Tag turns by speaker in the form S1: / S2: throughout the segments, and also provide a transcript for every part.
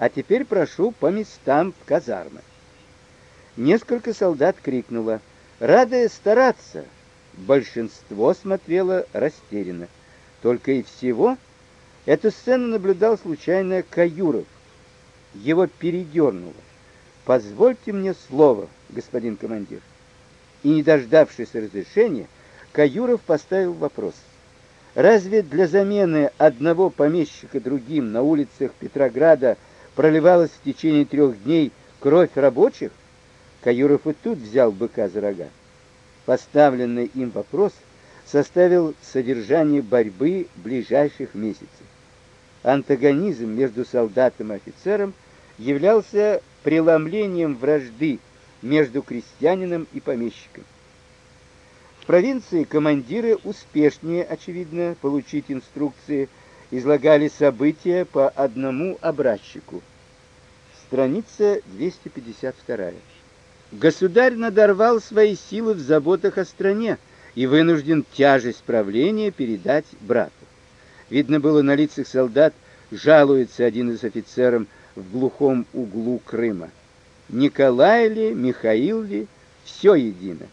S1: А теперь прошу по местам в казармы. Несколько солдат крикнуло: "Рады стараться!" Большинство смотрело растерянно. Только и всего эту сцену наблюдал случайно Каюров. Его передернуло. Позвольте мне слово, господин командир. И не дождавшись разрешения, Каюров поставил вопрос: Разве для замены одного помещика другим на улицах Петрограда проливалась в течение трех дней кровь рабочих? Каюров и тут взял быка за рога. Поставленный им вопрос составил содержание борьбы ближайших месяцев. Антагонизм между солдатом и офицером являлся преломлением вражды между крестьянином и помещиком. В провинции командиры успешнее, очевидно, получить инструкции, излагали события по одному образчику. Страница 252. Государь надорвал свои силы в заботах о стране и вынужден тяжесть правления передать брату. Видно было на лицах солдат, жалуется один из офицеров в глухом углу Крыма. Николай ли, Михаил ли, все едино.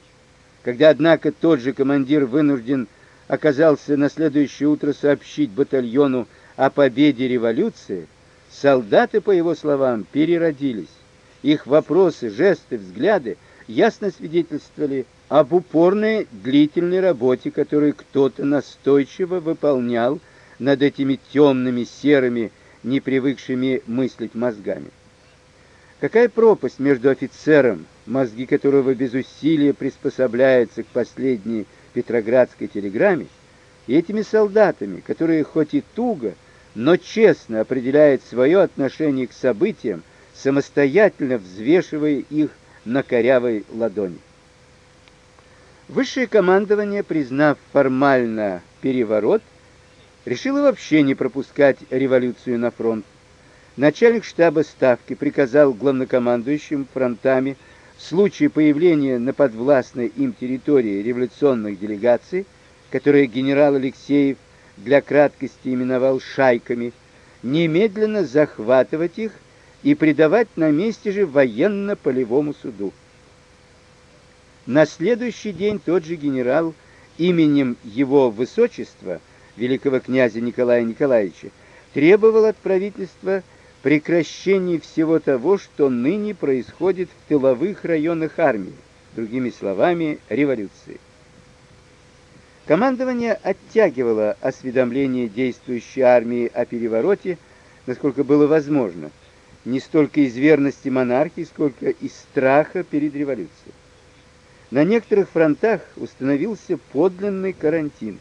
S1: Когда, однако, тот же командир вынужден оказался на следующее утро сообщить батальону о победе революции, солдаты, по его словам, переродились. Их вопросы, жесты, взгляды ясно свидетельствовали об упорной длительной работе, которую кто-то настойчиво выполнял над этими темными, серыми, не привыкшими мыслить мозгами. Какая пропасть между офицером, мозги которого без усилия приспособляются к последней петроградской телеграмме, и этими солдатами, которые хоть и туго, но честно определяют свое отношение к событиям, самостоятельно взвешивая их на корявой ладони. Высшее командование, признав формально переворот, решило вообще не пропускать революцию на фронт. Начальник штаба ставки приказал главнокомандующим фронтами в случае появления на подвластной им территории революционных делегаций, которые генерал Алексеев для краткости именовал шайками, немедленно захватывать их и предавать на месте же военно-полевому суду. На следующий день тот же генерал именем его высочества, великого князя Николая Николаевича, требовал от правительства прекращении всего того, что ныне происходит в тыловых районах армии, другими словами, революции. Командование оттягивало осведомление действующей армии о перевороте, насколько было возможно, не столько из верности монархии, сколько из страха перед революцией. На некоторых фронтах установился подлинный карантин.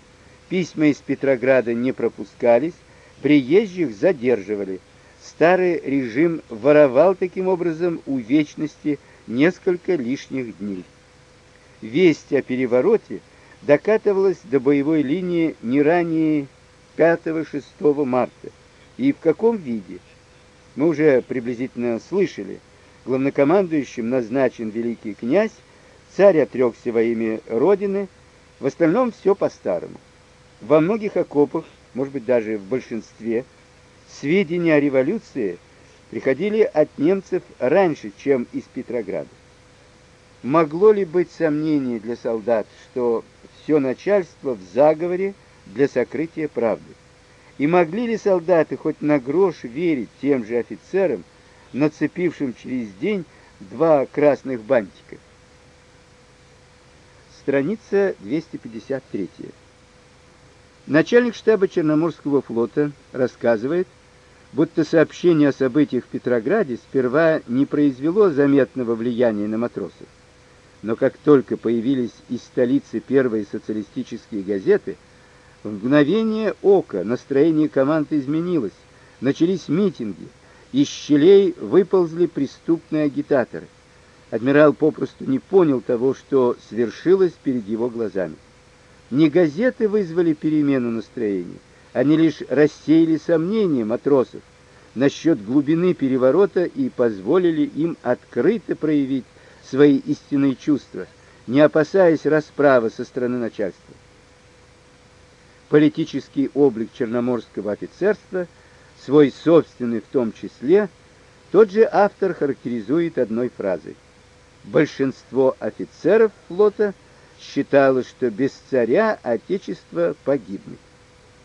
S1: Письма из Петрограда не пропускались, приезжих задерживали – Старый режим воровал таким образом у вечности несколько лишних дней. Весть о перевороте докатывалась до боевой линии не ранее 5-6 марта. И в каком виде? Мы уже приблизительно слышали. Главнокомандующим назначен великий князь, царь отрекся во имя родины, в остальном все по-старому. Во многих окопах, может быть, даже в большинстве сведения о революции приходили от немцев раньше, чем из Петрограда. Могло ли быть сомнение для солдат, что все начальство в заговоре для сокрытия правды? И могли ли солдаты хоть на грош верить тем же офицерам, нацепившим через день два красных бантика? Страница 253. Начальник штаба Черноморского флота рассказывает, будто сообщение о событиях в Петрограде сперва не произвело заметного влияния на матросов. Но как только появились из столицы первые социалистические газеты, в мгновение ока настроение команды изменилось, начались митинги, из щелей выползли преступные агитаторы. Адмирал попросту не понял того, что свершилось перед его глазами. Не газеты вызвали перемену настроения, они лишь рассеяли сомнения матросов насчет глубины переворота и позволили им открыто проявить свои истинные чувства, не опасаясь расправы со стороны начальства. Политический облик черноморского офицерства, свой собственный в том числе, Тот же автор характеризует одной фразой: большинство офицеров флота считало, что без царя отечество погибнет.